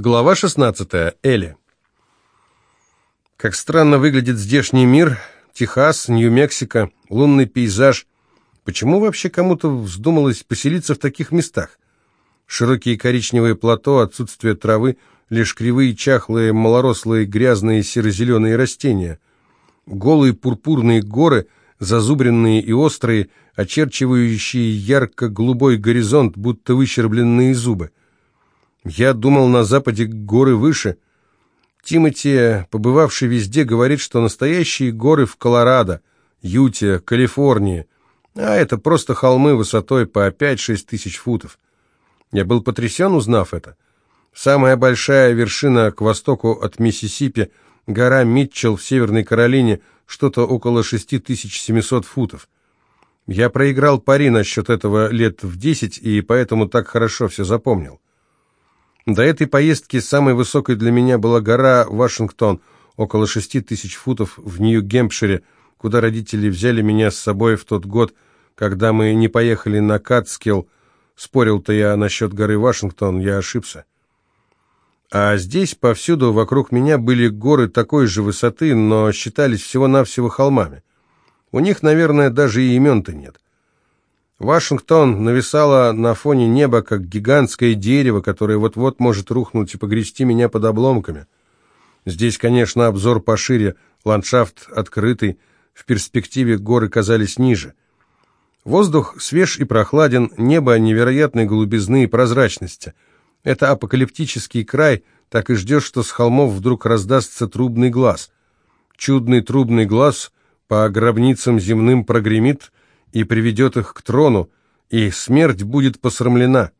Глава 16. Элли. Как странно выглядит здешний мир. Техас, Нью-Мексико, лунный пейзаж. Почему вообще кому-то вздумалось поселиться в таких местах? Широкие коричневые плато, отсутствие травы, лишь кривые, чахлые, малорослые, грязные серо-зеленые растения. Голые пурпурные горы, зазубренные и острые, очерчивающие ярко-голубой горизонт, будто выщербленные зубы. Я думал, на западе горы выше. Тимати, побывавший везде, говорит, что настоящие горы в Колорадо, Юте, Калифорнии, а это просто холмы высотой по 5-6 тысяч футов. Я был потрясен, узнав это. Самая большая вершина к востоку от Миссисипи, гора Митчелл в Северной Каролине, что-то около 6700 футов. Я проиграл пари насчет этого лет в 10, и поэтому так хорошо все запомнил. До этой поездки самой высокой для меня была гора Вашингтон, около шести тысяч футов в Нью-Гемпшире, куда родители взяли меня с собой в тот год, когда мы не поехали на Катскилл. Спорил-то я насчет горы Вашингтон, я ошибся. А здесь повсюду вокруг меня были горы такой же высоты, но считались всего-навсего холмами. У них, наверное, даже и имен-то нет. Вашингтон нависала на фоне неба, как гигантское дерево, которое вот-вот может рухнуть и погрести меня под обломками. Здесь, конечно, обзор пошире, ландшафт открытый, в перспективе горы казались ниже. Воздух свеж и прохладен, небо невероятной голубизны и прозрачности. Это апокалиптический край, так и ждешь, что с холмов вдруг раздастся трубный глаз. Чудный трубный глаз по гробницам земным прогремит — и приведет их к трону, и смерть будет посрамлена.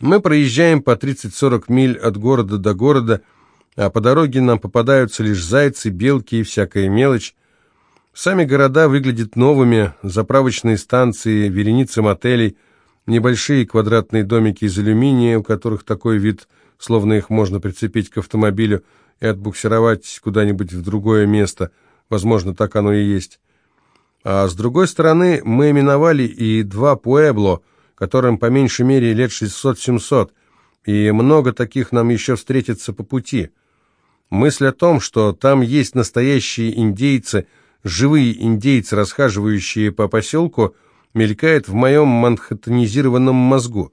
Мы проезжаем по 30-40 миль от города до города, а по дороге нам попадаются лишь зайцы, белки и всякая мелочь. Сами города выглядят новыми, заправочные станции, вереницы мотелей, небольшие квадратные домики из алюминия, у которых такой вид, словно их можно прицепить к автомобилю и отбуксировать куда-нибудь в другое место. Возможно, так оно и есть. А с другой стороны, мы именовали и два Пуэбло, которым по меньшей мере лет 600-700, и много таких нам еще встретится по пути. Мысль о том, что там есть настоящие индейцы, живые индейцы, расхаживающие по поселку, мелькает в моем манхэттенизированном мозгу.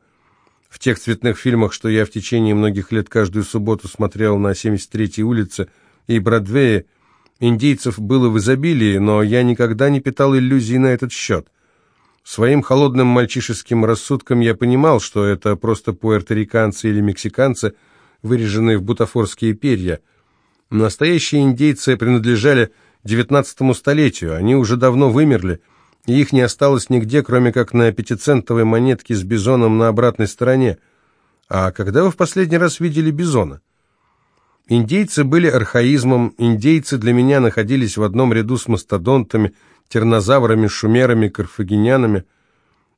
В тех цветных фильмах, что я в течение многих лет каждую субботу смотрел на 73-й улице и Бродвее, Индейцев было в изобилии, но я никогда не питал иллюзий на этот счет. Своим холодным мальчишеским рассудком я понимал, что это просто пуэрториканцы или мексиканцы, выреженные в бутафорские перья. Настоящие индейцы принадлежали XIX столетию, они уже давно вымерли, и их не осталось нигде, кроме как на пятицентовой монетке с бизоном на обратной стороне. А когда вы в последний раз видели бизона? Индейцы были архаизмом, индейцы для меня находились в одном ряду с мастодонтами, тернозаврами, шумерами, карфагенянами.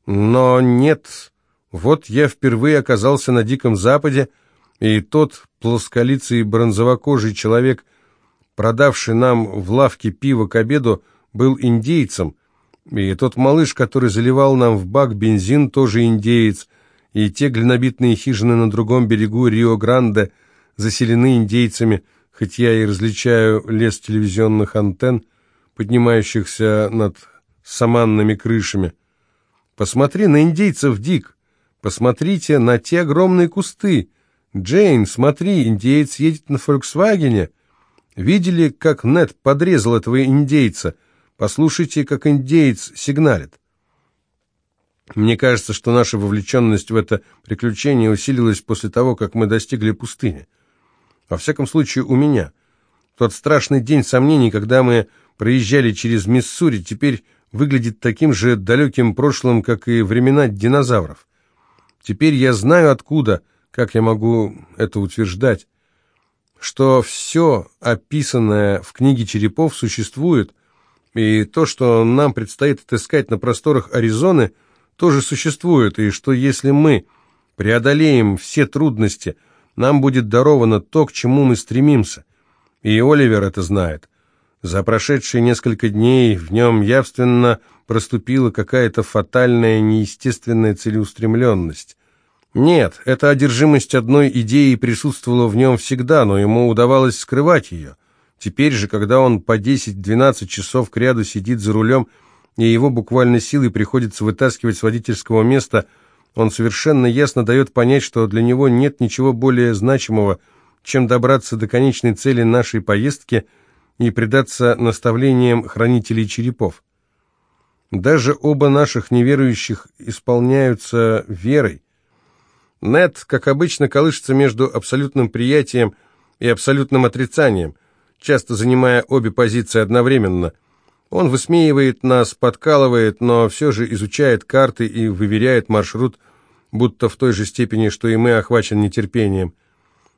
Но нет, вот я впервые оказался на Диком Западе, и тот плосколицый бронзовокожий человек, продавший нам в лавке пиво к обеду, был индейцем, и тот малыш, который заливал нам в бак бензин, тоже индеец, и те глинобитные хижины на другом берегу Рио-Гранде – заселены индейцами, хоть я и различаю лес телевизионных антенн, поднимающихся над саманными крышами. Посмотри на индейцев, Дик. Посмотрите на те огромные кусты. Джейн, смотри, индейец едет на «Фольксвагене». Видели, как Нед подрезал этого индейца? Послушайте, как индейец сигналит. Мне кажется, что наша вовлеченность в это приключение усилилась после того, как мы достигли пустыни. Во всяком случае, у меня. Тот страшный день сомнений, когда мы проезжали через Миссури, теперь выглядит таким же далеким прошлым, как и времена динозавров. Теперь я знаю откуда, как я могу это утверждать, что все описанное в книге черепов существует, и то, что нам предстоит отыскать на просторах Аризоны, тоже существует, и что если мы преодолеем все трудности – нам будет даровано то, к чему мы стремимся. И Оливер это знает. За прошедшие несколько дней в нем явственно проступила какая-то фатальная, неестественная целеустремленность. Нет, эта одержимость одной идеей присутствовала в нем всегда, но ему удавалось скрывать ее. Теперь же, когда он по 10-12 часов кряду сидит за рулем, и его буквально силой приходится вытаскивать с водительского места, он совершенно ясно дает понять, что для него нет ничего более значимого, чем добраться до конечной цели нашей поездки и предаться наставлениям хранителей черепов. Даже оба наших неверующих исполняются верой, нет, как обычно, колышется между абсолютным приятием и абсолютным отрицанием, часто занимая обе позиции одновременно. Он высмеивает нас, подкалывает, но все же изучает карты и выверяет маршрут, будто в той же степени, что и мы охвачен нетерпением.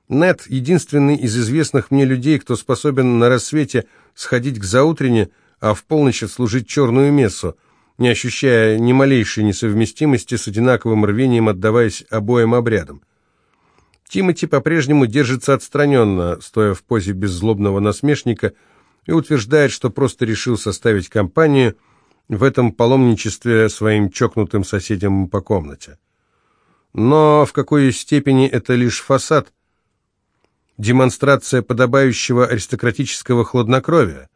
Нет единственный из известных мне людей, кто способен на рассвете сходить к заутрене, а в полночь служить черную мессу – не ощущая ни малейшей несовместимости с одинаковым рвением, отдаваясь обоим обрядам. Тимати по-прежнему держится отстраненно, стоя в позе беззлобного насмешника, и утверждает, что просто решил составить компанию в этом паломничестве своим чокнутым соседям по комнате. Но в какой степени это лишь фасад? Демонстрация подобающего аристократического хладнокровия?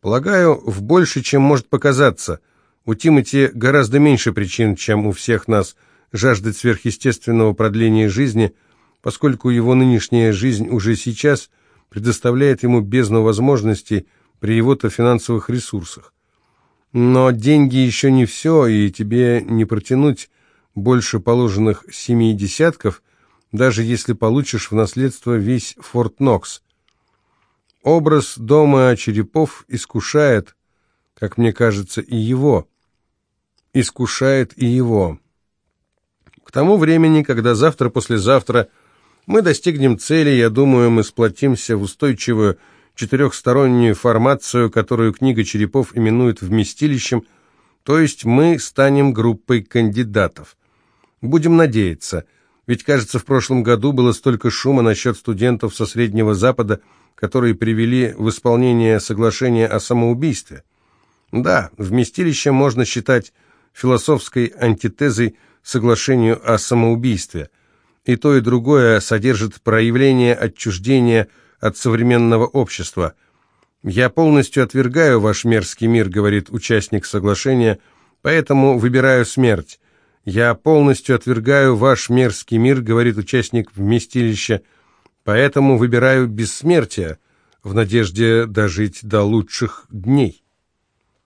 Полагаю, в больше, чем может показаться – у Тимати гораздо меньше причин, чем у всех нас, жаждать сверхъестественного продления жизни, поскольку его нынешняя жизнь уже сейчас предоставляет ему бездну возможностей при его-то финансовых ресурсах. Но деньги еще не все, и тебе не протянуть больше положенных семи десятков, даже если получишь в наследство весь Форт Нокс. Образ дома черепов искушает, как мне кажется, и его искушает и его. К тому времени, когда завтра-послезавтра мы достигнем цели, я думаю, мы сплотимся в устойчивую четырехстороннюю формацию, которую книга Черепов именует вместилищем, то есть мы станем группой кандидатов. Будем надеяться, ведь, кажется, в прошлом году было столько шума насчет студентов со Среднего Запада, которые привели в исполнение соглашение о самоубийстве. Да, вместилище можно считать философской антитезой соглашению о самоубийстве. И то, и другое содержит проявление отчуждения от современного общества. «Я полностью отвергаю ваш мерзкий мир», — говорит участник соглашения, «поэтому выбираю смерть». «Я полностью отвергаю ваш мерзкий мир», — говорит участник вместилища, «поэтому выбираю бессмертие в надежде дожить до лучших дней».